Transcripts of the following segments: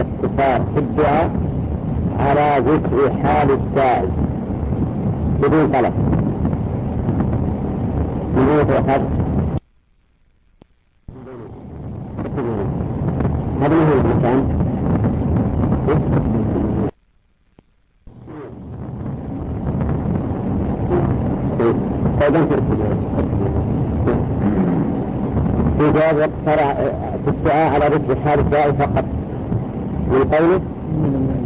الاقتصار في الدعاء على ذكر حال الداعي بدون طلب. أين تؤخذ؟ هذا ما هو المكان؟ في الاقتصار في الدعاء على ذكر حال الداعي فقط. من قوله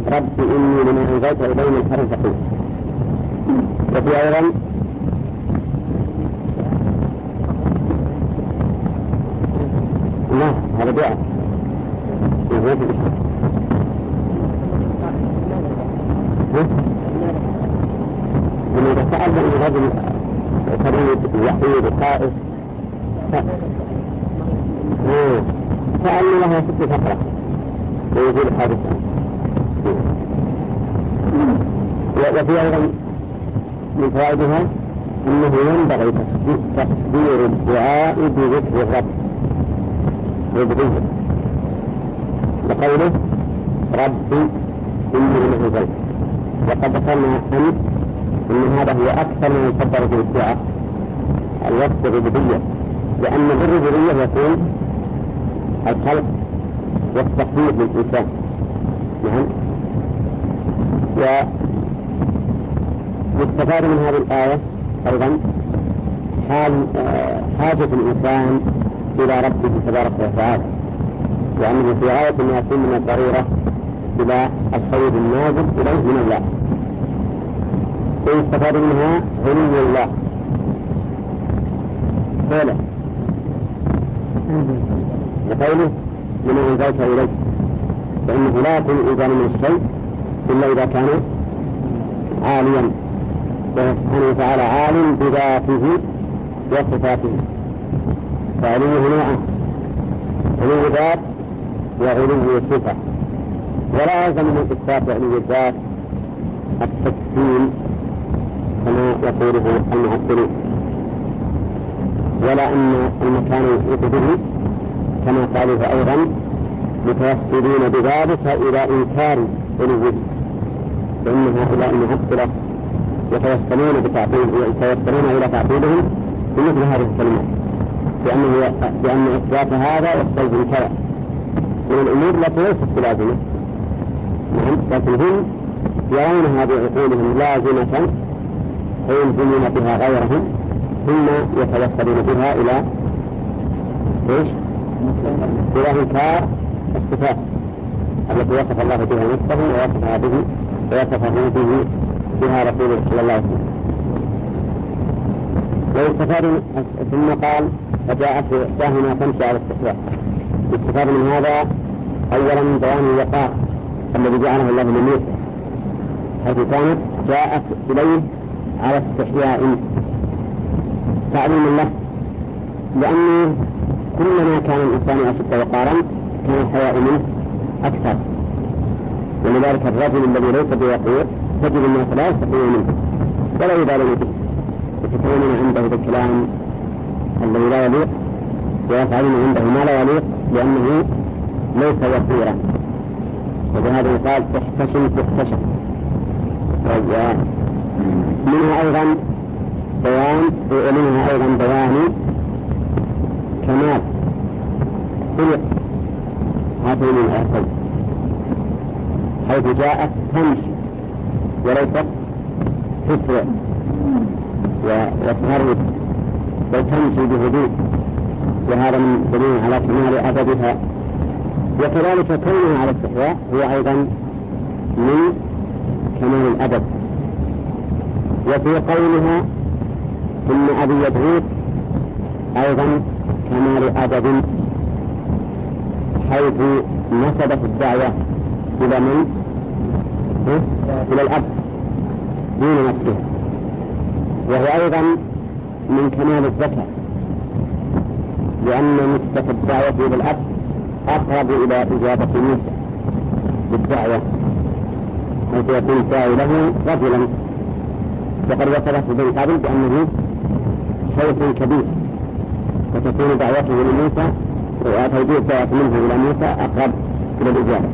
رب إني لما أنزلت إلي من خير فقير. وفي أيضا لا هذا دعاء. إذا سأل من رجل فريد وحيد سأل له ست فقرة ويزيد حادثة وفي أيضا من فوائدها أنه ينبغي تقدير الدعاء بذكر الرب. وبذكر وقوله ربي إني لم أزل وقد ذكرنا أمس أن هذا هو أكثر ما يكبر في الدعاء. الوصف الربوبية لأن بالربوبية يكون الخلق والتحقيق للإنسان. نعم. يستفاد من هذه الآية أيضا حال آه، حاجة الإنسان إلى ربه تبارك وتعالى وأنه في غاية ما يكون من الضرورة إلى الخير النازل إليه من الله. ويستفاد منها علو الله. قوله وقوله من أنزلت إليه. فإنه لا يكون إنزال من الشيء إلا إذا كان عاليا. وهو سبحانه وتعالى عالم بذاته وصفاته. فعلوه نوعان علو ذات وعلو صفة. ولا يلزم من إثبات علو الذات التكفيل كما يقوله المعطلون ولا أن المكان يحيط به كما قالوا أيضا متوسلين بذلك إلى إنكار علوه فإن هؤلاء المعطلة يتوسلون بتعطيل يتوسلون إلى تعطيلهم بمثل هذه الكلمات. لأنه لأن إثبات هذا يستلزم كذا من الأمور التي ليست بلازمة. نعم لكن هم يرونها بعقولهم لازمة فيلزمون بها غيرهم ثم يتوسلون بها إلى إيش؟ إنكار الصفات التي وصف الله بها نفسه ووصفها به ووصفه به بها رسوله صلى الله عليه وسلم. ويستفاد ثم قال فجاءت داهنا تمشي على الاستحياء يستفاد من هذا اولا من بيان الوقار الذي جعله الله لموسى حيث كانت جاءت إليه على استحياء. تعليم له لأنه كلما كان الإنسان أشد وقارا كان الحياء منه أكثر. ولذلك الرجل الذي ليس بوقور تجد الناس لا يستطيعون منه ولا يبالون به. يتكلمون عنده بالكلام الذي لا يليق ويفعلون عنده ما لا يليق لأنه ليس وقيرا. وبهذا يقال احتشم تحتشم. منها أيضا بيان ومنها أيضا بيان كمال خلق. هاتين الآيتين حيث جاءت تمشي. وليست تسرع. وتهرب بل تمشي بهدوء. وهذا من دليل على كمال أدبها. وكذلك كونها على استحياء هو أيضا من كمال الأدب. وفي قولها ثم أبي يدعوك أيضا كمال أدب حيث نسبت الدعوة إلى من؟ إلى الأب. دون نفسه. وهو أيضا من كمال الذكاء لأن نسبة الدعوة إلى الأب أقرب إلى إجابة موسى بالدعوة. حيث يكون له رجلا. وقد وصفت ابن قبل بأنه شيخ كبير. وتكون دعوته لموسى وتوجيه الدعوة منه إلى موسى أقرب إلى الإجابة.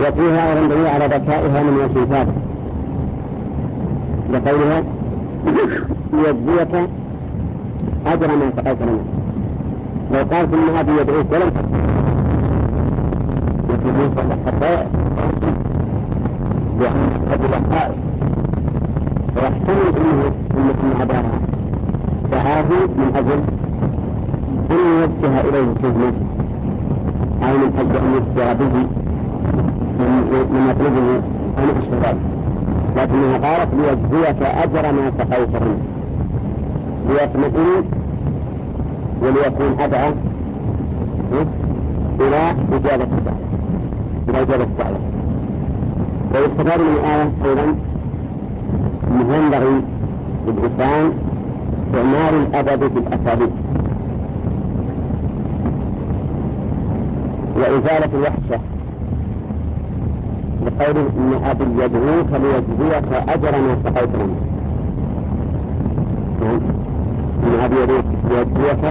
وفيها أيضا دليل على ذكائها من وجه ثابت لقولها ليجزيك أجر ما سقيت لنا لو قالت إن أبي يدعوك ولم لكن موسى حتى لأن أبي حائط ويحتمل أنه أن أباها دعاه من أجل أن يوجه إليه كلمة أو من أجل أن يخبر به من يطلبه أن أشهر لكنها قالت ليجزيك أجر ما سقيت منه ليطمئن وليكون أدعى إلى إجابة الدعوة إلى إجابة الدعوة ويستفاد من الآية أيضا أنه ينبغي للإنسان استعمال الأدب في الأساليب وإزالة الوحشة. بقول إن أبي يدعوك ليجزيك أجر ما سقيت منه نعم. إن أبي يدعوك ليجزيك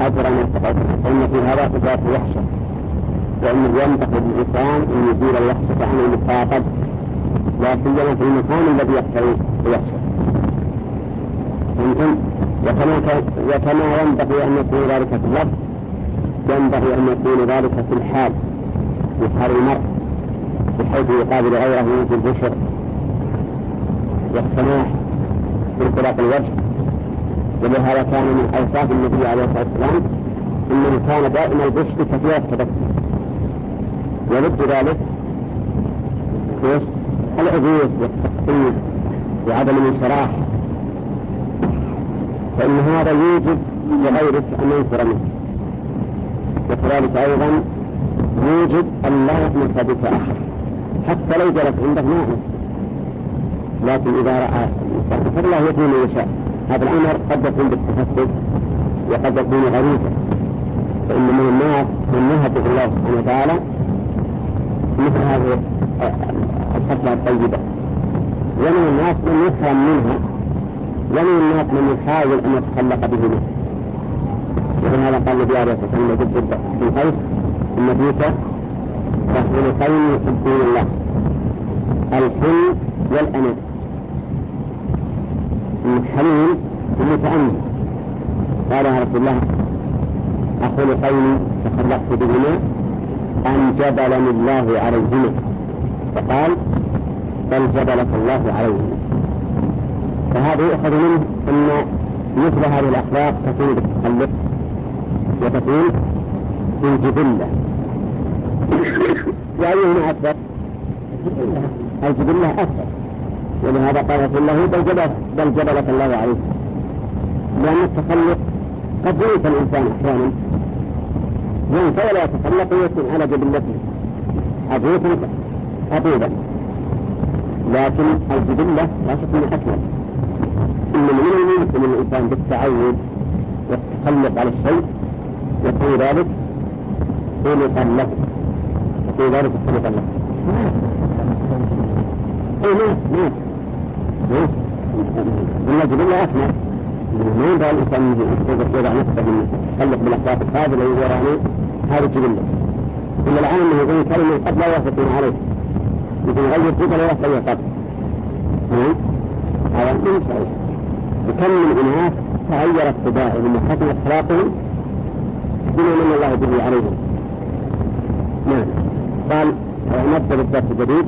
أجر ما سقيت منه فإن في هذا إزالة الوحشة. وأنه ينبغي للإنسان أن يزيل الوحشة عن المخاطب. لا سيما في المكان الذي يقتضي الوحشة. يمكن وكما وكما ينبغي أن يكون ذلك في اللفظ. ينبغي أن يكون ذلك في الحال في حال المرء بحيث يقابل غيره بالبشر والسماح بانطلاق الوجه. ولهذا كان من أوصاف النبي عليه الصلاة والسلام إنه كان دائما البشر كثير التبسم وضد ذلك؟ العبوس والتقطيع وعدم الانشراح فإن هذا يوجب لغيرك أن ينفر منه. وكذلك أيضا يوجب أن لا يطمس بك أحد حتى لو جلس عندك ما لكن إذا رأى الإنسان فالله يهدي من يشاء هذا الأمر قد يكون بالتفسد وقد يكون غريزا. فإن من الناس من نهته الله سبحانه وتعالى مثل هذه الخصلة الطيبة. ومن الناس من يفهم منها ومن الناس من يحاول أن يتخلق به منه ولهذا قال النبي عليه الصلاة والسلام لجد بن قيس إن فيك خلقين يحبون الله. الحلم والأنس الحليم المتأمل قال يا رسول الله أخلقين تخلقت بهما. أن جبلني الله عليهما. فقال بل جبلك الله عليهما. فهذا يؤخذ منه أن مثل هذه الأخلاق تكون بالتخلق وتكون بالجبلة وأيهما أكثر؟ الجبلة أكثر ولهذا قال رسول الله بل جبلك بل جبلك الله عليه لأن التخلق قد ينسى الإنسان أحيانا. ينسى ولا يتخلق ويكون على جبلته عبوسا خطيبا لكن الجبلة لا شك أنها أكمل إن من الممكن الإنسان بالتعود والتخلق على الشيء يكون ذلك خلقا له يكون ذلك خلقا له أي ناس ناس ناس إن الجبلة أكمل ما ينبغي الإنسان يضع نفسه من التخلق بالأخلاق الفاضلة ويراني هذه الجبلة إلا الآن أنه يقول كلمة قد لا يوافقون عليه. يمكن يغير جبل ويغير قبل هذا من صحيح وكم من أناس تغيرت طباعهم وحسنت أخلاقهم بما من الله به عليهم. نعم. قال نبدأ بالدرس الجديد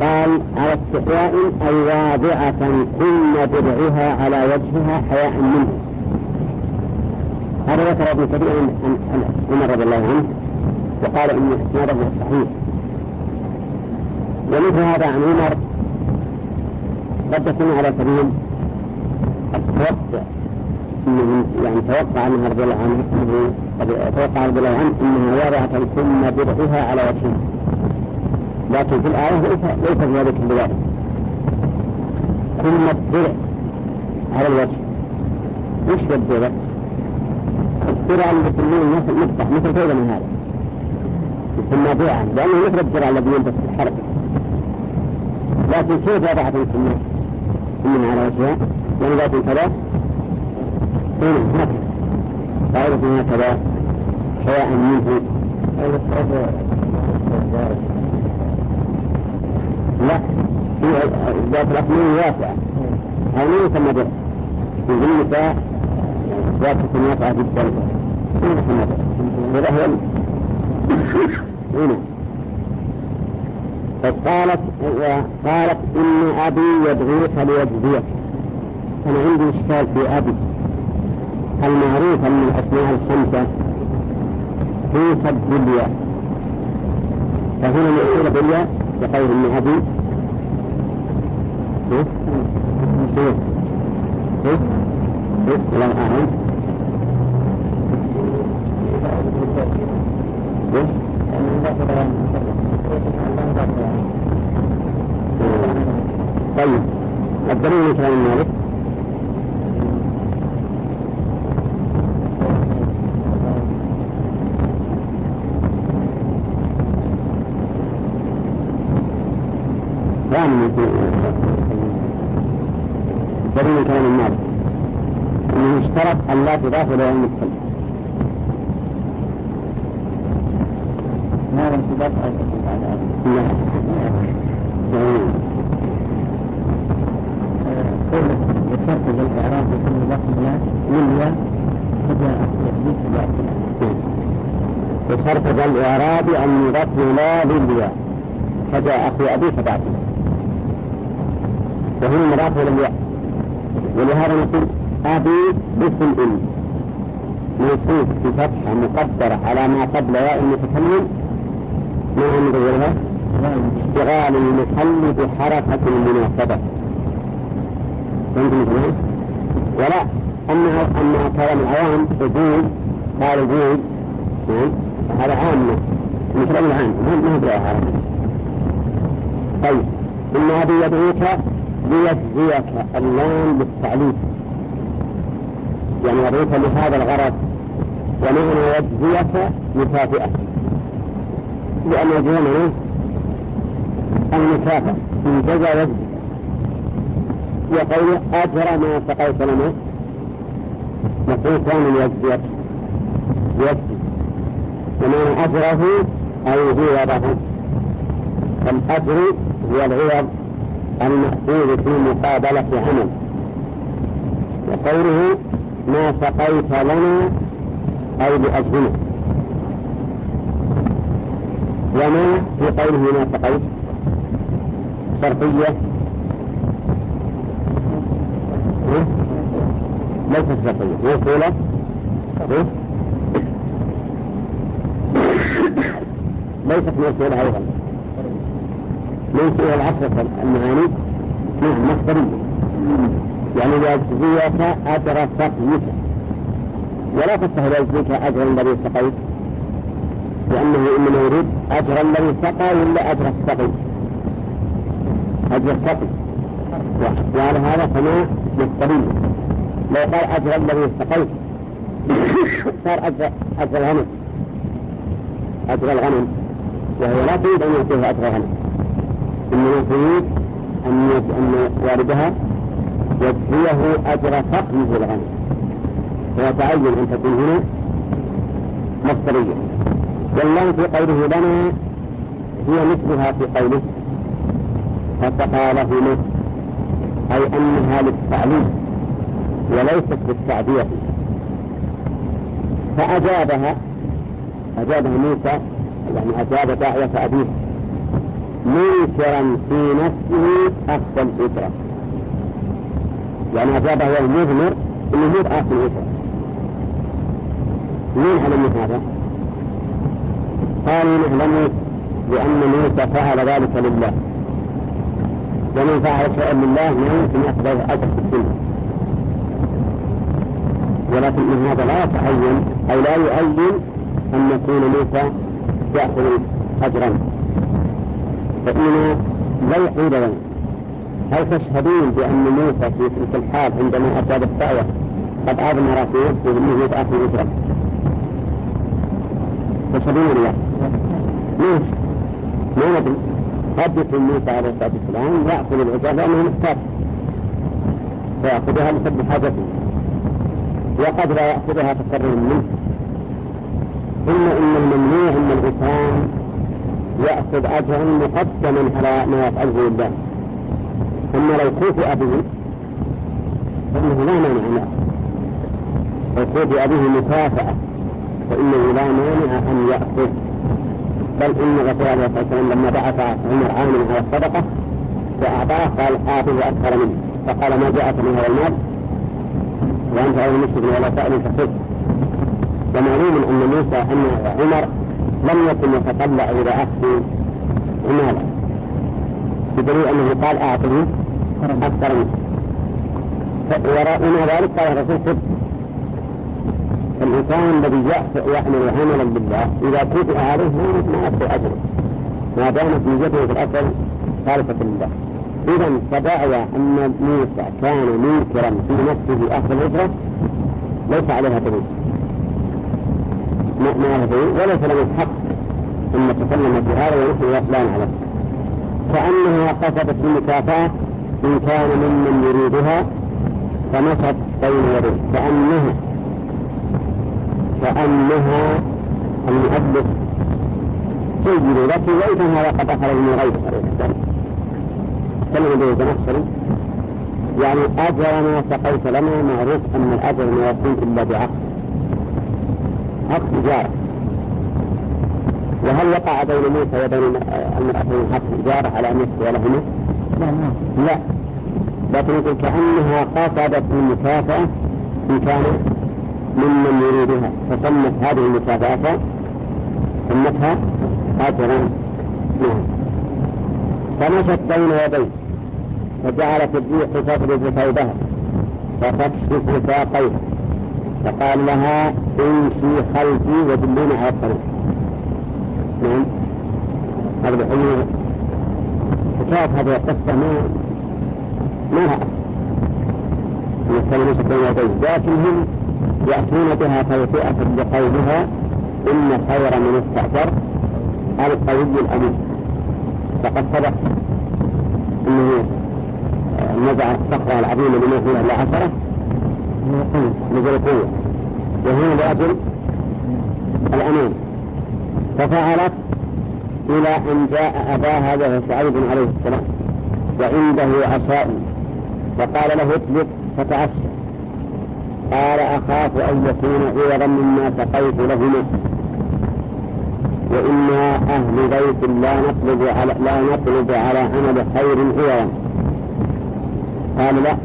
قال على استحياء أي واضعة كن درعها على وجهها حياء منه. هذا ذكر ابن كثير عن عمر رضي الله عنه وقال إن إسناده صحيح. ومثل هذا عن عمر قد تكون على سبيل التوقع. إنه يعني توقع انها رضي الله عنه انه توقع رضي الله عنه انها وضعت ثم درعها على وجهها لكن في الآية ليس في ذلك بذلك. ثم الدرع على الوجه. وش الدرع؟ الدرع اللي يسمونه الناس المفتح مثل كذا من هذا. يسمى درعا لأنه مثل الدرع الذي يلبس في الحرب لكن كيف وضعت إنها على وجهها. يعني ذات كذا هنا هكذا قاعدة هكذا حياء منه لا ذات الأثنين واسعة هذه يسمى درع في النساء ذات تكون واسعة جدا يسمى درع درع هو هنا. فقالت قالت إن أبي يبغيك ليجزيك. أنا عندي إشكال في أبي. المعروف من الأسماء الخمسة في سب الياء فهنا مأثورة بالياء بقول ابن أبي لا أعلم طيب. الدليل من كلام مالك ثاني من دليل من كلام مالك انه اشترط ان لا تضاف إلى علم الكلب ما لم تضاف لا. وشرط للإعراب بكل لفظ للياء فجاء وشرط الإعراب أن يضاف لا للياء فجاء أخي أبي فبعث وهنا مضاف إلى الياء. ولهذا نقول أبي باسم إن موصوف بفتحة مقدرة على ما قبل ياء المتكلم. ما من غيرها؟ اشتغال المحل بحركة المناسبة فهمتم كمان؟ ولا أما أما كلام العوام عبود قال عبود نعم هذا عام. مثل العام ما هو بالعربي طيب إن أبي يدعوك ليجزيك اللام بالتعليم. يعني يدعوك لهذا الغرض ومعنى يجزيك مكافئة لأن يجزينا المكافأة من جزا يجزي وقول أجر ما سقيت لنا. مفعول ثاني يجزيك. يجزي. ومعنى أجره غيره الأجر هو العوض المأخوذ في مقابلة عمل. وقوله ما سقيت لنا أي لأجلنا وما في قوله ما سقيت. شرطية. ليست شرطية. موصولة ليست موصولة أيضا. فيها العشرة المعاني نعم مصدرية. يعني ليجزيك أجر سقيك ولا تفتح ليجزيك أجر الذي سقيت لأنه إنما يريد أجر الذي سقى ولا أجر السقي. أجر السقي. وعلى هذا فما مصدرية لو قال أجر الذي سقيت صار أجر أجر الغنم. أجر الغنم. وهي لا تريد أن يعطيه أجر الغنم. إنما تريد أن أن والدها يجزيه أجر سقيه الغنم فيتعين أن تكون هنا مصدرية. والله في قوله لنا هي مثلها في قوله. فسقى أي أنها للتعليم وليست للتعبير. فأجابها أجابها موسى يعني أجاب داعية أبيه. منكرا في نفسه أخذ الأجرة. يعني أجابه هو أنه مو بآخذ الأجرة مين علم هذا؟ قالوا نعلم بأن موسى فعل ذلك لله. ومن فعل شيئا لله ما يمكن يأخذ أجر في الدنيا. ولكن من هذا لا يتعين أو لا يعين أن يكون موسى يأخذ أجرا. فإننا لا يقول لنا هل تشهدون بأن موسى في تلك الحال عندما أجاب الدعوة؟ قد أضمر في نفسه أنه يتأخذ أجرا تشهدون ولا ليش؟ ما ندري قد يكون موسى عليه الصلاة والسلام يأخذ الأجر لأنه محتاج فيأخذها لسد حاجته. وقد لا يأخذها تكرر منه. ثم إن الممنوع أن الإنسان يأخذ أجرا مقدما على ما يفعله لله أما لو كوفئ به فإنه لا مانع يأخذ لو كوفئ به مكافأة فإنه لا مانع أن يأخذ. بل إن الرسول عليه الصلاة والسلام لما بعث عمر عامل على الصدقة فأعطاه قال آتيه أكثر منه. فقال ما جاءك من هذا المال؟ وأنت أول مسلم ولا سائل فخذ ومعلوم أن موسى أن عمر لم يكن يتطلع إلى أخذ مالا بدليل أنه قال أعطني أكثر منه ومع ذلك قال الرسول خذ. الإنسان الذي يعمل عملا بالله إذا كتب عليه ما يأخذ أجره. ما دامت نيته في الأصل خالصة لله. إذا تداعي أن موسى كان منكرا في نفسه أخذ الأجرة ليس عليها دليل. ما ما دليل. وليس له الحق أن نتكلم في هذا ونحن لا نعلم كأنها قصدت المكافأة إن كان ممن يريدها فمشت بين يديه كأنها كأنها المؤلف سيد لك وإذا هذا قد أخذ من غير عليه السلام كلمة به الزمخشري يعني أجر ما سقيت لنا معروف أن الأجر ما يكون إلا بعقد. عقد إجارة وهل وقع بين موسى وبين المرأتين عقد إجارة على أن يسقي لهما؟ لا. لكن يقول كأنها قصدت المكافأة إن كان ممن يريدها فسمت هذه المكافأة سمتها أجرا نعم. فمشت بين يديه فجعلت الريح تضرب ثوبها فتكشف ساقيه فقال لها امشي خلفي ودلوني على الطريق. نعم. هذا حكاية هذه القصة ما ما لها أصل بين يديه لكن هم يأتون بها توفئة لقولها إن خير من استأجر القوي الأمين. فقد سبق أنه نزع الصخرة العظيمة فيها إلا عشرة. نزل قوة وهنا لأجل الأمان ففعلت إلى أن جاء أباها وهو شعيب عليه السلام وعنده عشاء فقال له اتلف فتعشى قال أخاف أن يكون عوضا مما سقيت لهما. وإنا أهل بيت لا نطلب على لا نطلب على عمل خير عوضا. قال لا.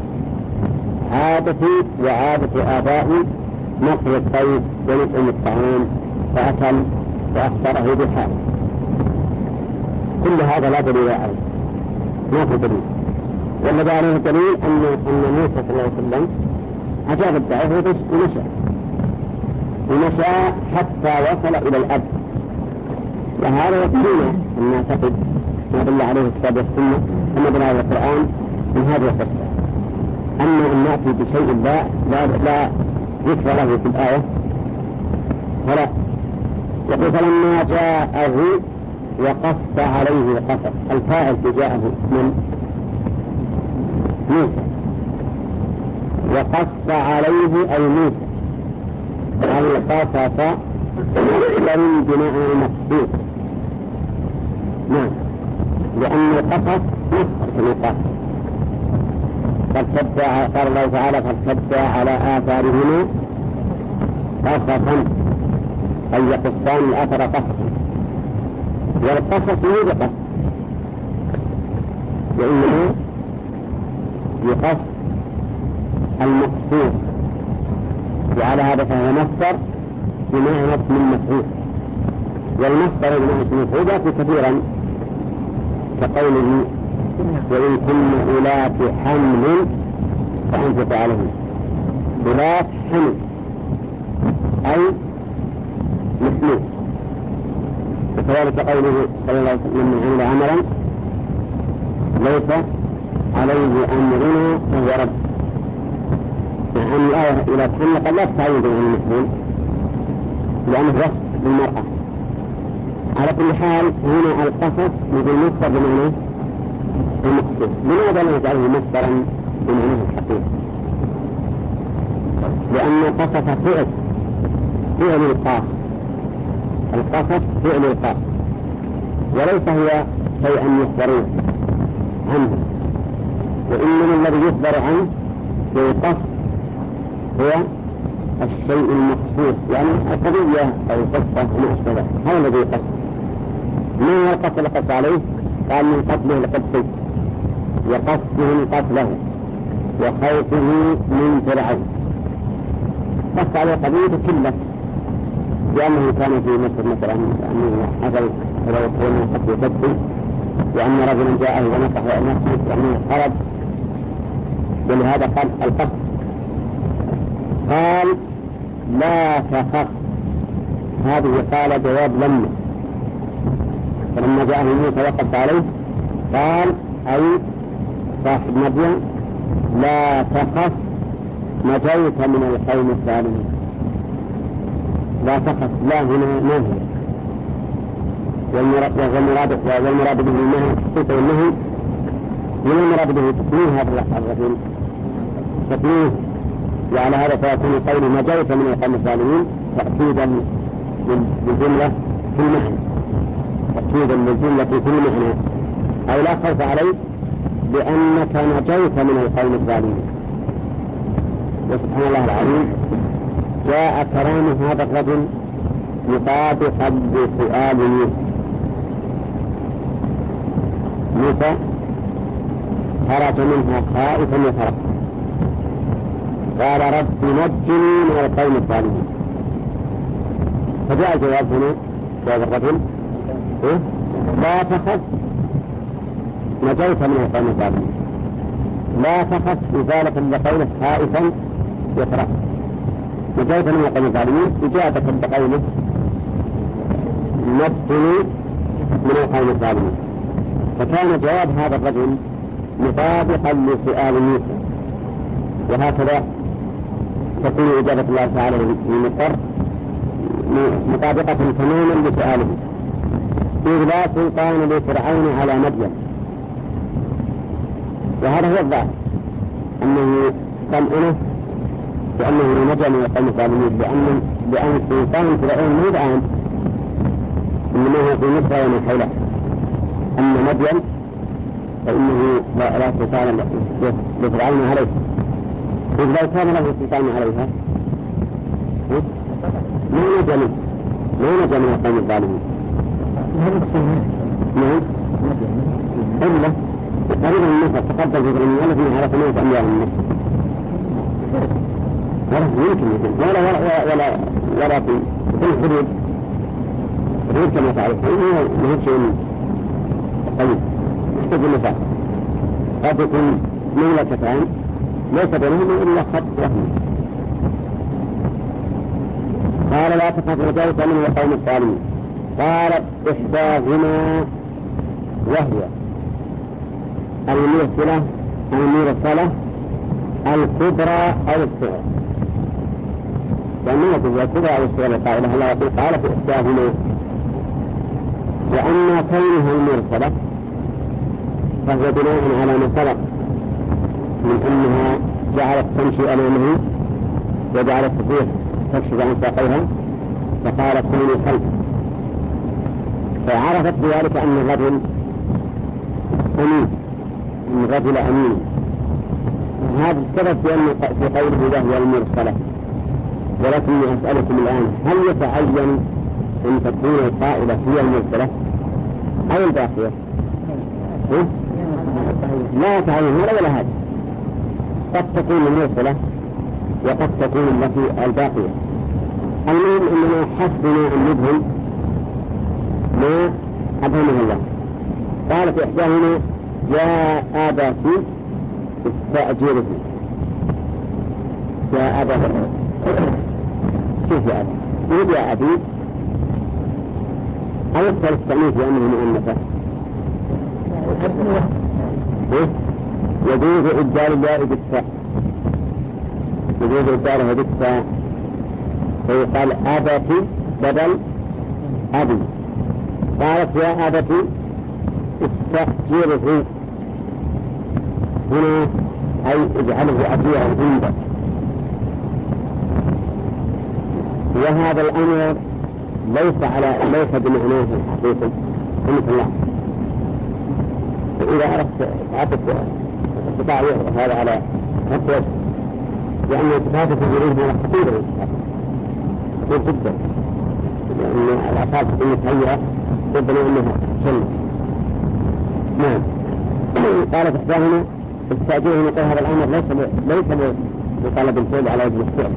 عادتي وعادة آبائي نقل الطيب ونطعم الطعام فأكل وأخبره بحال. كل هذا لا دليل عليه. ما في دليل. والذي عليه دليل أن أن موسى صلى الله عليه وسلم أجاب الدعوة ومشى ومشى حتى وصل إلى الأب. وهذا يكفينا أن نعتقد ما دل عليه الكتاب والسنة وما دل على القرآن من هذه القصة. أما أن نأتي بشيء لا لا لا ذكر له في الآية. فلا يقول فلما جاءه وقص عليه القصص. الفاعل جاءه من موسى. وقص عليه أي موسى. القصص مصدر بمعنى مقصود. نعم. لأن القصص مصدر كما قال قد قال الله تعالى قد على آثارهما قصصا. أي يقصان الأثر قصصا. والقصص مو بقص وإنما يقص المقصود. وعلى هذا فهو مصدر بمعنى اسم المفعول. والمصدر بمعنى اسم المفعول يأتي كثيرا كقوله وإن كن أولات حمل فأنفق عليهم أولات حمل أي محمول وكذلك قوله صلى الله عليه وسلم من عمل عملا ليس عليه أمرنا فهو رد. مع أن الآية إلى تحمل قد لا تستعين عن المحمول لأنه وصف للمرأة. على كل حال هنا القصص مثل مصدر بمعنى المقصود. لماذا لا نجعله مصدرا بمعناه الحقيقي لأن القصص فعل فعل القاص القصص فعل القاص وليس هو شيئا يخبرون عنه. وإنما الذي يخبر عنه بالقصد هو الشيء المخصوص. يعني القضية أو القصة وما أشبه هذا الذي يقصد. من هو القصد اللي قصد عليه؟ قال من قتله القبطي وقصده قتله. وخوفه من فرعون. قص عليه قضية كله لأنه كان في مصر مثلا أنه حصل يكون قتل قبطي وأن رجلا جاءه ونصح ونصح يعني خرج ولهذا قال القصد قال لا تخف. هذه قال جواب لما فلما جاءه موسى وقص عليه قال أي صاحب مدين لا تخف نجوت من القوم الظالمين. لا تخف لا هنا ما هي والمراد والمراد به النهي والنهي من المراد به تكميل هذا الرجل تكميل وعلى هذا فيكون قول نجوت من القوم الظالمين تأكيدا للجملة في المعنى. تأكيدا للجملة في المعنى. أو لا خوف عليك بأنك نجوت من القوم الظالمين. وسبحان الله العظيم. جاء كلام هذا الرجل مطابقا لسؤال موسى موسى خرج منها خائفا يترقب قال رب نجني من القوم الظالمين. فجاء الجواب هنا جواب الرجل. إيه؟ لا تخف. نجوت من القوم الظالمين. لا تخف إزالة لقوله خائفا يقرأ نجوت من القوم الظالمين؟ إجابة بقوله نجني من القوم الظالمين. فكان جواب هذا الرجل مطابقا لسؤال موسى. وهكذا تكون إجابة الله تعالى للمضطر مطابقة تماما لسؤاله. إذ لا سلطان لفرعون على مدين. وهذا هو الظاهر. أنه طمأنه بأنه نجا من القوم الظالمين لأن لأن سلطان فرعون مو الآن إنما هو في مصر ومن حوله أما مدين فإنه لا, سلطان لفرعون عليه. إذ لو كان له سلطان عليها ما نجا منه. ما نجا من القوم الظالمين. نعم. إلا قريبا من مصر تقدم في من على ثمانية أميال من مصر يمكن يكون. ولا ولا ولا ولا في الحدود الحدود كما تعرف. ما هو شيء طيب يحتاج المسافة قد يكون مملكتان ليس بينهما إلا خط وهم. قال لا تخف رجوت من القوم الظالمين. قالت إحداهما وهي المرسلة المرسلة الكبرى أو الصغرى. لأنها تقول الكبرى أو الصغرى قائلة الله يقول قالت إحداهما وأما كونها المرسلة فهو بناء على ما سبق من أنها جعلت تمشي أمامه وجعلت تطيح تكشف عن ساقيها فقالت كوني خلف. فعرفت بذلك أن الرجل أمين أن الرجل أمين. هذا السبب في في قوله وهي المرسلة. ولكني أسألكم الآن هل يتعين أن تكون القائلة هي المرسلة؟ أو الباقية؟ لا يتعين هذا ولا هذا. قد تكون المرسلة وقد تكون التي الباقية. المهم إننا حسبنا أن نبهم ما أبهمه الله. قالت إحداهما يا آباتي استاجره يا ابا كيف يا ابا يقول يا ابي أو التأنيث لأنه مؤنثه يجوز إبدال الياء بالتاء يجوز إبدالها بالتاء فيقال أبتي بدل أبي. قالت يا أبتي استأجره. هنا أي اجعله أجيرا عندك. وهذا الأمر ليس على ليس بمعناه الحقيقي رحمك الله إذا أردت تعطف قطاع هذا على نفس لأن التفاتة إليه من خطير. خطير جدا. لأن الأعصاب المتهيئة ربما أنها تشل نعم. قالت إحداهما استأجره نقول هذا الأمر ليس ليس بطلب الفعل على وجه الفعل.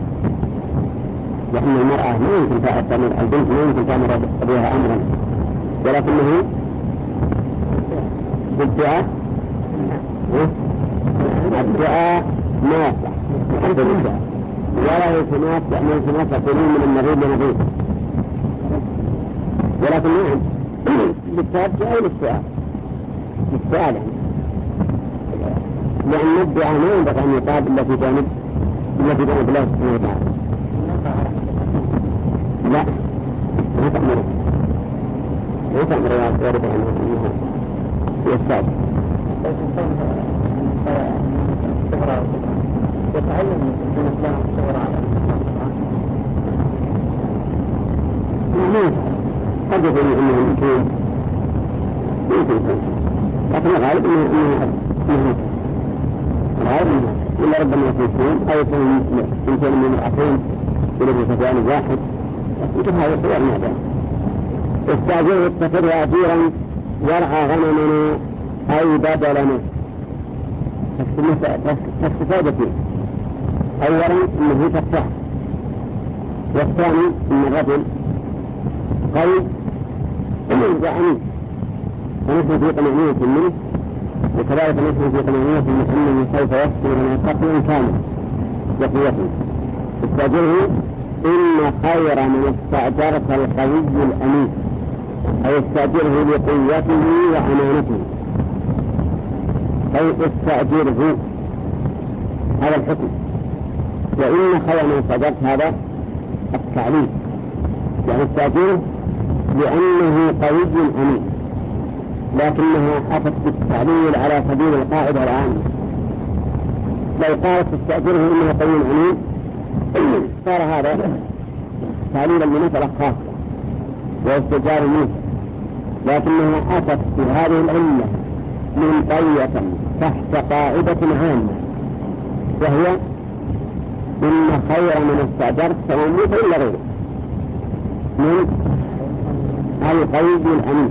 لأن المرأة ما يمكن تعمل البنت ما يمكن تعمل أبيها أمرا. ولكنه بالدعاء الدعاء ما يصلح عند الدعاء ولا التماس يعني التماس يقولون من النبي لنبي ولكن نعم بالتوجه أو للسؤال للسؤال يعني. لأن الدعاء ما ينبغي أن يقال إلا في جانب إلا في جانب الله سبحانه وتعالى. لا. ما تأمره ما تأمر يا رب أنه يستأجر. قد يكون أنه يمكن يمكن لكن الغالب انه انه الغالب انه إلا ربما يكون. أو يكون يمكن من الاخرين يلبس فتيان واحد يمكن هذا صور ما استاجره اتخذه اجيرا يرعى غنمنا أي بدلنا تكس فائدتين اولا إنه فتاح والثاني إن الرجل قوي. وأمين ونحن في طمأنينة منه. وكذلك نحن في طمأنينة أنه سوف يسكن لنا سقيا كامل بقوته استأجره إن خير من استأجرت القوي الأمين. أي استأجره لقوته وأمانته. أي استأجره. هذا الحكم. وإن خير من استأجرت هذا التعليم. يعني استأجره لأنه قوي أمين. لكنها أتت بالتعليل على سبيل القاعدة العامة. لو قالت تستأجره إنه قوي أمين صار هذا تعليلا لمسألة خاصة واستجار موسى لكنها أتت بهذه العلة من تحت قاعدة عامة وهي إن خير من استأجرت سواء موسى إلا غيره. من القيد الأمين.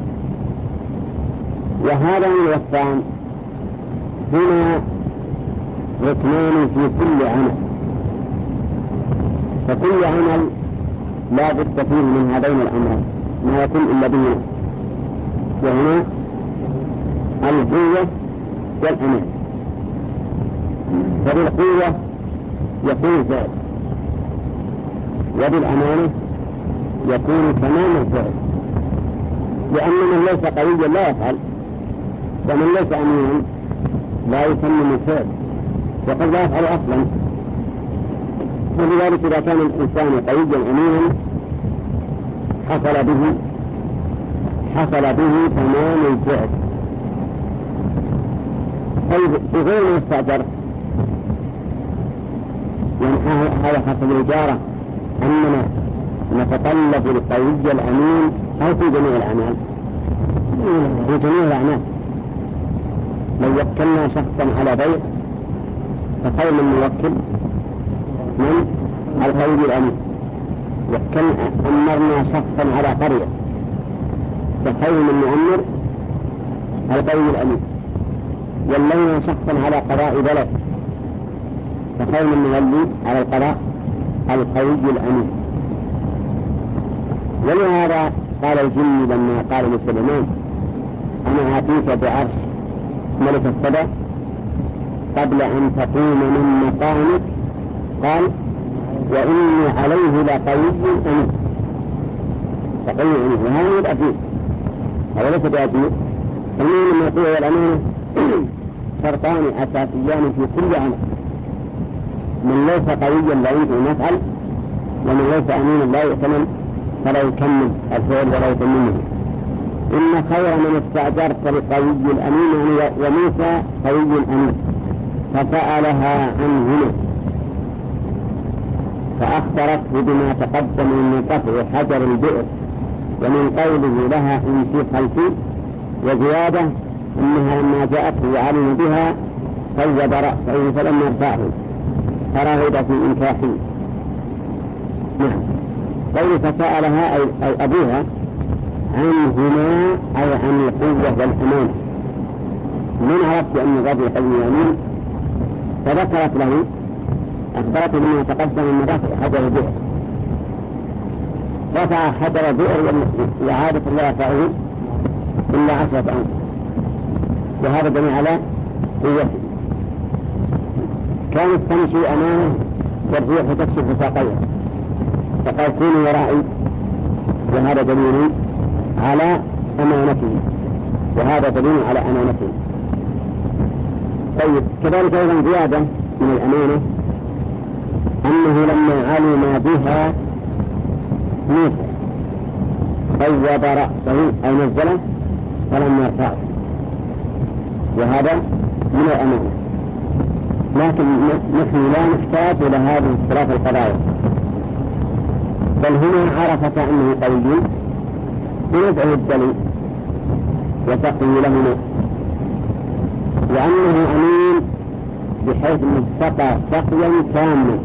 وهذا الوصفان. هنا ركنان في كل عمل فكل عمل لا بد فيه من هذين الأمرين. ما يكون إلا به. وهنا القوة والأمان فبالقوة يكون فعل وبالأمانة يكون تمام الفعل. لأن من ليس قويا لا يفعل. ومن ليس أمينا لا يتمم الفعل. وقد لا يفعل أصلا. ولذلك إذا كان الإنسان قويا أمينا حصل به حصل به تمام الفعل. طيب بغير ما استأجر؟ يعني هذا حسب الإجارة؟ أننا نتطلب القوي الأمين أو في جميع الأعمال؟ في جميع الأعمال. لو وكلنا شخصا على بيع من نوكل من القوي الأمين وكلنا أمرنا شخصا على قرية؟ فخير من نؤمر القوي الأمين ولينا شخصا على قضاء بلد؟ فخير من نولي على القضاء القوي الأمين. ولهذا قال الجن لما قال لسليمان أنا آتيك بعرش ملك السبع قبل أن تقوم من مقامك قال وإني عليه لقوي أمين. فقوي أمين. وهذا الأجيب هذا ليس بأجيب المهم أن القوة والأمانة شرطان أساسيان في كل عمل. من ليس قويا لا يمكن أن يفعل ومن ليس أمينا لا يؤتمن فلا يكمل الفعل ولا يتممه إن خير من استأجرت القوي الأمين يعني وموسى قوي أمين فسألها عنهما فأخبرته بما تقدم من قطع حجر البئر ومن قوله لها إن في خلفي وزيادة أنها لما جاءته وعلم بها صيد رأسه فلم يرفعه فرغب في إنكاحه. نعم. قول فسألها أي, أبوها عنهما أي عن القوة والأمان. من عرفت أن الرجل قوي يمين؟ فذكرت له أخبرته بما تقدم من رفع حجر البئر رفع حجر البئر وعادة لا يرفعه إلا عشرة أنفس وهذا دليل على قوته. كانت تمشي أمامه والريح تكشف ساقيها فقال كونوا ورائي وهذا دليل على أمانته. وهذا دليل على أمانته. طيب كذلك أيضا زيادة من الأمانة. أنه لما علم بها موسى صوب رأسه أو نزله فلم يرفعه وهذا من الأمانة لكن نحن لا نحتاج إلى هذه الثلاث القضايا. بل هنا عرفت أنه قوي بنزعه الدليل وسقه لهما وأنه أمين بحيث أنه سقى سقيا تاما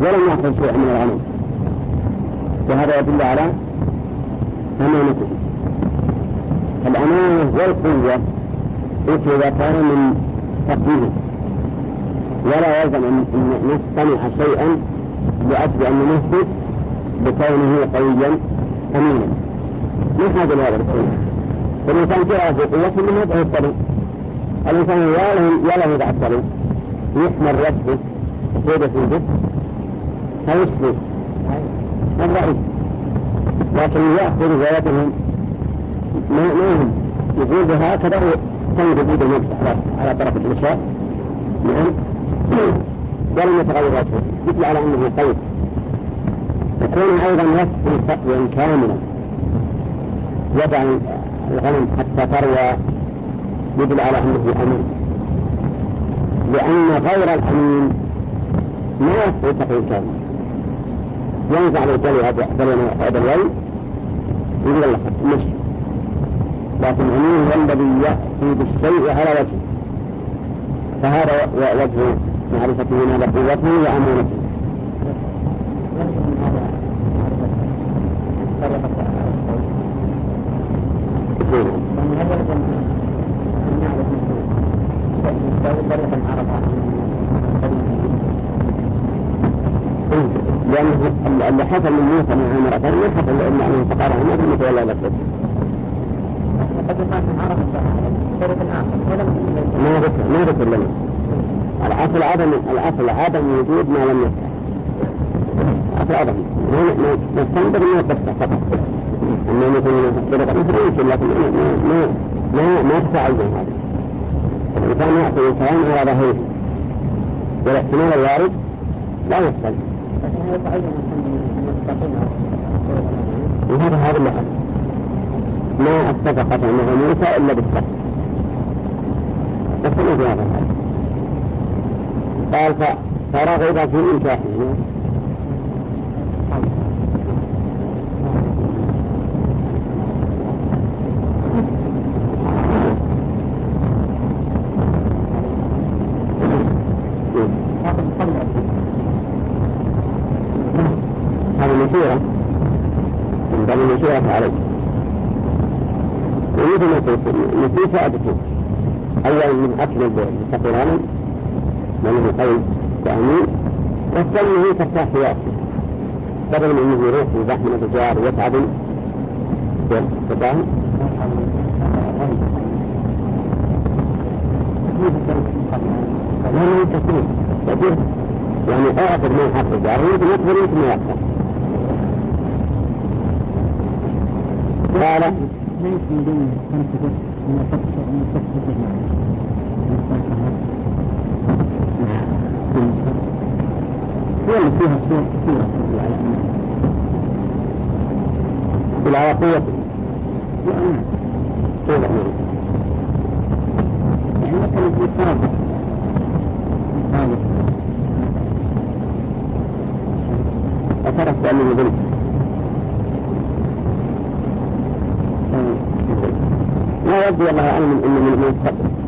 ولم يأخذ شيئا من الغنم وهذا يدل على أمانته. الأمانة والقوة أخذتا من تقديره. ولا يلزم أن نصطنع شيئا لأجل أن نثبت بكونه قويا أمينا. ما حاجة لهذا الشيء فالإنسان جاء في قوة من يدعو الطريق الإنسان يا له يا له الطريق يحمر وجهه ويده في الجسم فيسلم الرأي لكن يأخذ روايتهم ما ما هم؟ يقول هكذا تنقض يد النفس على طرف الإنشاء نعم. ولم يتغير وجهه. مثل على أنه قيد يكون أيضا يسقي سقيا كاملا. يدع الغنم حتى تروى. يدل على أنه أمين. لأن غير الأمين ما يسقي سقيا كاملا. ينزع الجلي هذا الوي الله مشي لكن الأمين هو الذي يأتي بالشيء على وجهه. فهذا وجه معرفته ماذا قوته وأمانته. لأنه اللي حصل من موسى مع عمر ما حصل لأن أنه ما في متولى لك. ما ذكر ما ذكر لنا الأصل عدم الأصل عدم وجود ما لم يذكر الأصل عدم. نستنبط من القصة فقط. أما يكون طرق أخرى يمكن لكن ما ما ما تتعين هذا. الإنسان يعطي الكلام على ظاهره والإحتمال الوارد لا يحصل وهذا هذا اللي حصل. ما اتفقت مع موسى إلا بالصبر. بس ما هذا. قال فرغب في إنكاحه هذه مشيرة من باب المشيرة عليه ومثل ما قلت نسي فائدته أولا من من هو قوي وأمين والثاني ترتاح في وقته بدل من أنه يروح في زحمة التجار ويتعب تفاهم لا ما يستطيع يستطيع يعني اعتقد ما يحق الجار يمكن يكبر يمكن ما يكبر قال ما يمكن بين تنتفق من تفسر من تفسر هي فيها صور كثيرة على أن على قوته يعني مثلا في فرق اعترف بأنه ظلم لا يبدو والله أعلم إن من يستقبل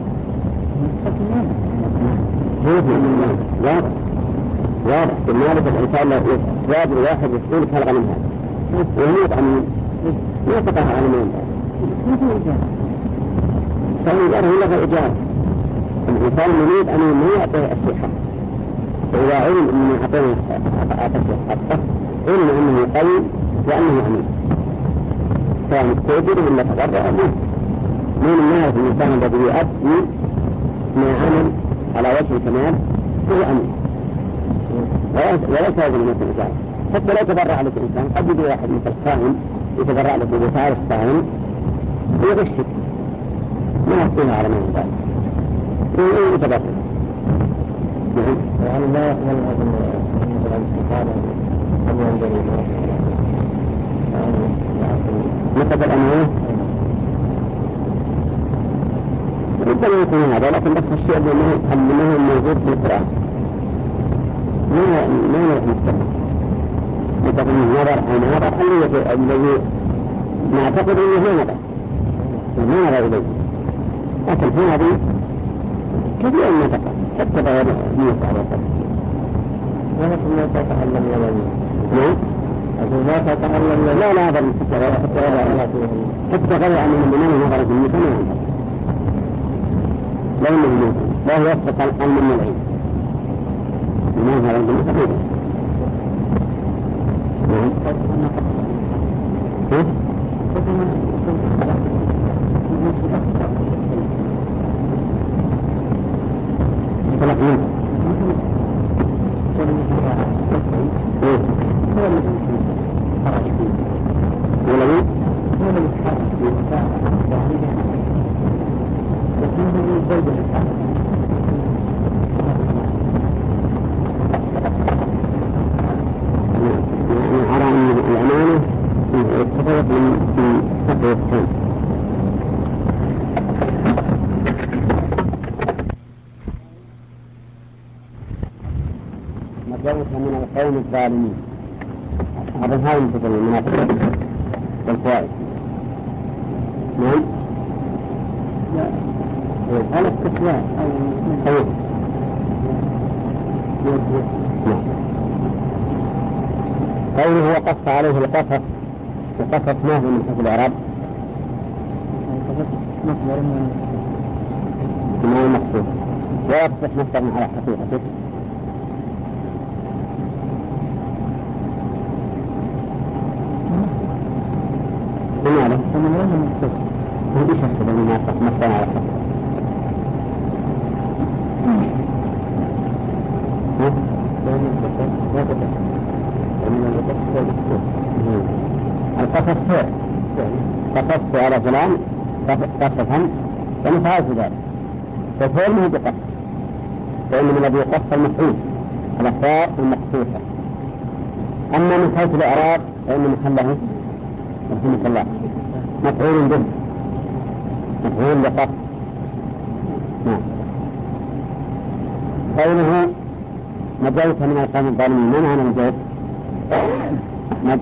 واضح واضح بالمالك الإنسان لو يتواجد واحد يسألك هالغنم هذا وهو يطعم ما يستطيع على من فالإيجار هو لغة الإيجار الإنسان يريد أن ما يعطيه الشيء حق فإذا علم أنه أعطيه أعطته حقه علم أنه قوي وأنه أمين سواء مستأجر ولا تضرع من الناس الإنسان الذي يؤدي ما عمل على وجه الكمال هو أمين. وليس هذا من الإجارة حتى لو تبرع عليك الإنسان قد يجي واحد مثل الخائن يتبرع لك بفارس خائن ويغشك. ما يعطيها على ما ينبغي يتبرع نعم. يعني لا يقبل مثلا الاستفادة أن ينظر مثل الأمانة ربما يكون هذا لكن بس الشيء اللي موجود في القرآن. ما ما يحتمل مثل النظر أو نظر الذي نعتقد أنه ما نظر ما نظر إليه. لكن هذه كثير ما تقع حتى بغير موسى عليه الصلاة ولكن لا تتعلم نعم. لا تتعلم لا لا هذا حتى غير حتى غير حتى غير عن من نظر في موسى ما لا هو يسبق من صحيح الظالمين. هذا هاي من المنافقين. والفوائد نعم لا أو قوله وقص عليه القصص القصص ما هو من حيث الإعراب؟ ما المقصود ولا تصح مصدر على حقيقته من وين المقصود؟ هو إيش السبب ما ما صنع على القصص خير قصصت على فلان قصصا ونفعل ذلك. فالفعل ما هو بقص فإن من الذي يقص المفعول الأخبار المقصوصة. أما من حيث الإعراب فإن محله رحمة الله. مفعول به. مفعول لقصد نعم. قوله نجوت من القوم الظالمين. ما معنى نجوت؟ نج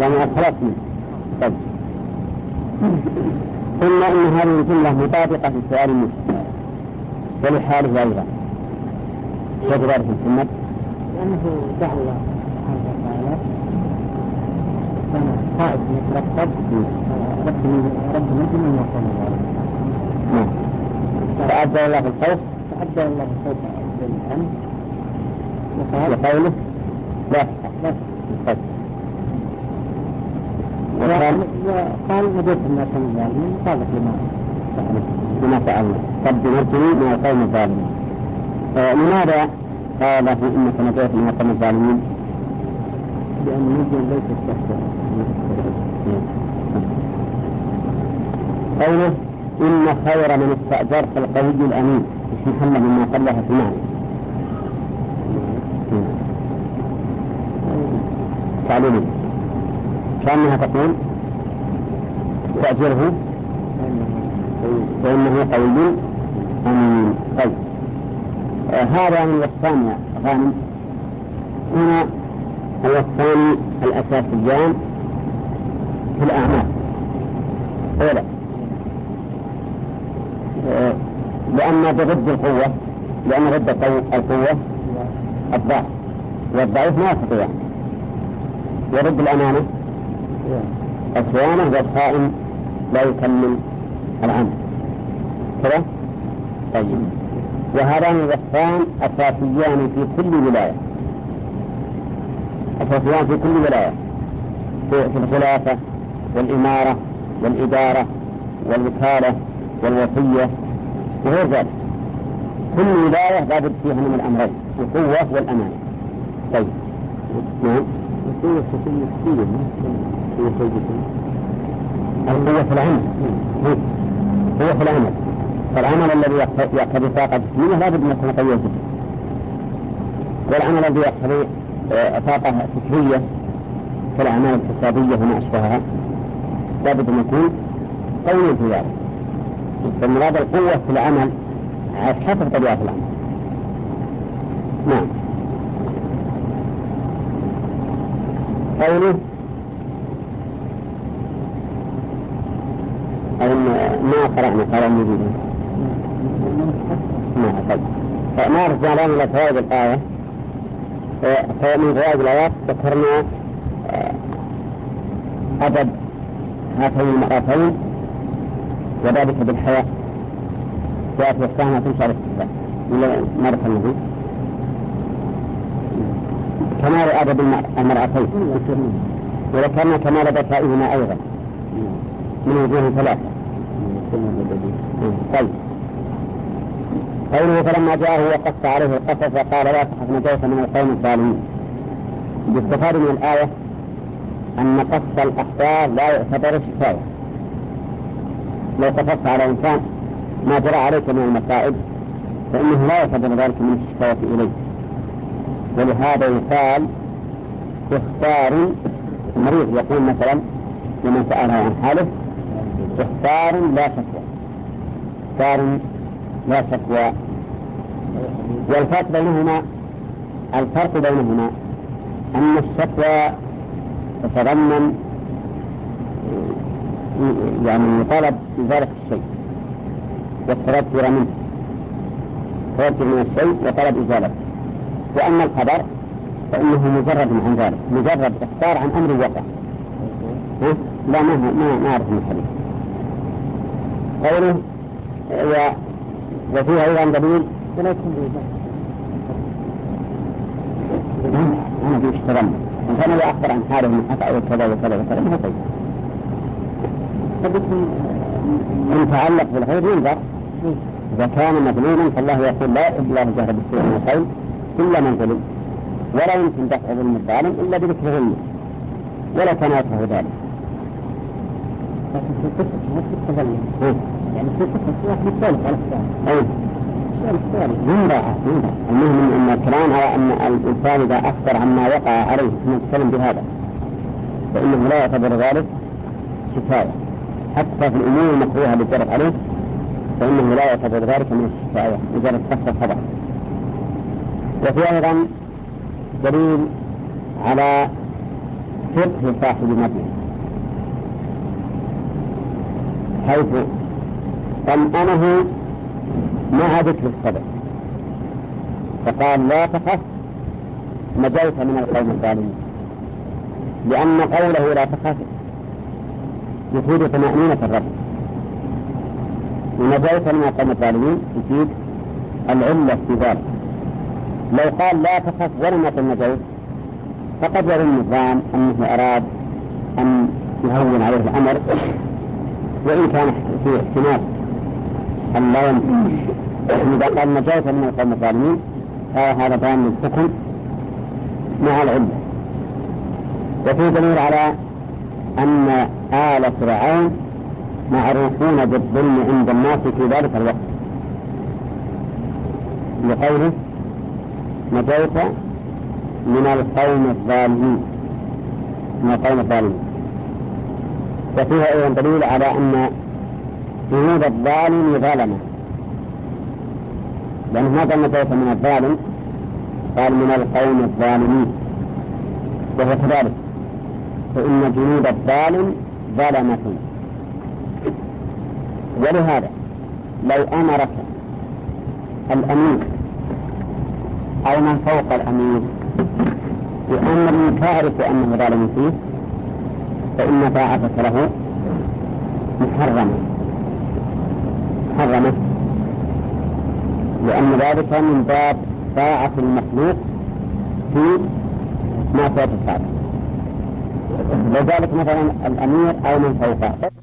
يعني الخلاص منه طيب. ثم إن هذه الجملة مطابقة لسؤال المسلم ولحاله أيضا. كيف ذلك محمد؟ لأنه دعا الله سبحانه وتعالى كان خائف يترقب رب رب نجم من يقوم نعم فأبدى الله الخوف. فأبدى الله الخوف. بالأمن وقال وقوله لا لا وقال نجيت الناس من الظالمين صادق لما سألنا لما سألنا رب نجني من القوم الظالمين. آه لماذا قال له إنك نجيت من القوم الظالمين؟ لأن نجي ليست تحت قوله إن خير من استأجرت القوي الأمين. مش محمد مما قبلها في المعنى تعليمي. كأنها تقول استأجره فإنه قوي. وهذا من وصفان غانم. هنا الوصفان الأساسيان في الأعمال. أولا لأن ضد القوة لأن ضد القوة الضعف. والضعيف ما يستطيع. ورد الأمانة. الخيانة والخائن لا يكمل العمل. كذا؟ طيب. وهذان الوصفان أساسيان في كل ولاية. أساسيان في كل ولاية. في الخلافة والإمارة والإدارة والوكالة والوصية وغير ذلك. كل ولاية لابد فيها من الأمرين القوة والأمانة. طيب. نعم. القوة تكون نسبية القوة في العمل. القوة في العمل. فالعمل الذي يقتضي طاقة جسمية لابد أن يكون قوي الجسم. والعمل الذي يقتضي آه، طاقة فكرية كالأعمال الحسابية وما أشبهها لابد أن يكون قوي في ذلك فالمراد القوة في العمل حسب طبيعة العمل. نعم. قوله أو ما قرأنا قال المجيد ما طيب ما رجع إلى فوائد الآية؟ فمن فوائد الآيات ذكرنا أدب هاتين المرأتين وذلك بالحياة وحدها تنشر الاستثناء ولا مرة النبي كمال أدب المرأتين وذكرنا كمال ذكائهما أيضا. من وجوه ثلاثة. طيب. قوله فلما جاءه وقص عليه القصص وقال لا تخف نجوت من القوم الظالمين. يستفاد من الآية أن قص الأخبار لا يعتبر شفاية لو قصصت على إنسان ما جرى عليك من المصائب فإنه لا يعتبر ذلك من الشكاية إليه. ولهذا يقال اختار المريض يقول مثلا لمن سأله عن حاله اختار لا شكوى. اختار لا شكوى. والفرق بينهما الفرق بينهما أن الشكوى تتضمن يعني طلب إزالة الشيء والتذكر منه. تذكر من الشيء وطلب إزالته. وأما الخبر فإنه مجرد عن ذلك مجرد إخبار عن أمر وقع لا ما ما ما أعرف من الحديث. قوله و وفيها أيضا دليل. أنا في اشتغل الإنسان إذا أخبر عن حاله من حصل كذا وكذا وكذا ما هو طيب إن تعلق بالغير ينظر. إذا كان مظلوما فالله يقول لا يحب الله الجهر بالسوء من القول إلا من ظلم ولا يمكن دفع ظلم الظالم إلا بذكر ظلمه ولا كان يكره ذلك لكن في القصة ما في التظلم يعني في القصة واحد يسولف على الثاني ينبع المهم ان الكلام على ان الانسان اذا اخبر عما وقع عليه ثم يتكلم بهذا فانه لا يعتبر ذلك شفاية حتى في الأمور المكروهه اللي جرت عليه فانه لا يعتبر ذلك من الشفاية مجرد قصة الخبر وفي أيضا دليل على فقه صاحب المدينة حيث طمأنه مع ذكر الصبر فقال لا تخف نجوت من القوم الظالمين. لأن قوله لا تخف يفيد طمأنينة الرب. ونجوت من القوم الظالمين يفيد العلة في ذلك. لو قال لا تخف ولم يقل نجوت فقد يرى النظام أنه أراد أن يهون عليه الأمر. وإن كان في احتمال أن لا يمكن إذا قال نجوت من القوم الظالمين هذا بيان الحكم مع العلة وفي دليل على أن آل فرعون معروفون بالظلم عند الناس في ذلك الوقت. لقوله نجوت من القوم الظالمين. من القوم الظالمين. وفيها أيضا دليل على أن جنود الظالم ظلمة. لأنه ما قال نجوت من الظالم؟ قال من القوم الظالمين. وهو كذلك. فإن جنود الظالم ظلمة. ولهذا لو أمرك الأمير أو من فوق الأمير. بأمر تعرف أنه ظالم فيه فإن طاعتك له محرمة محرمة. لأن ذلك من باب طاعة المخلوق في معصية الخالق لذلك مثلا الأمير أو من فوقه.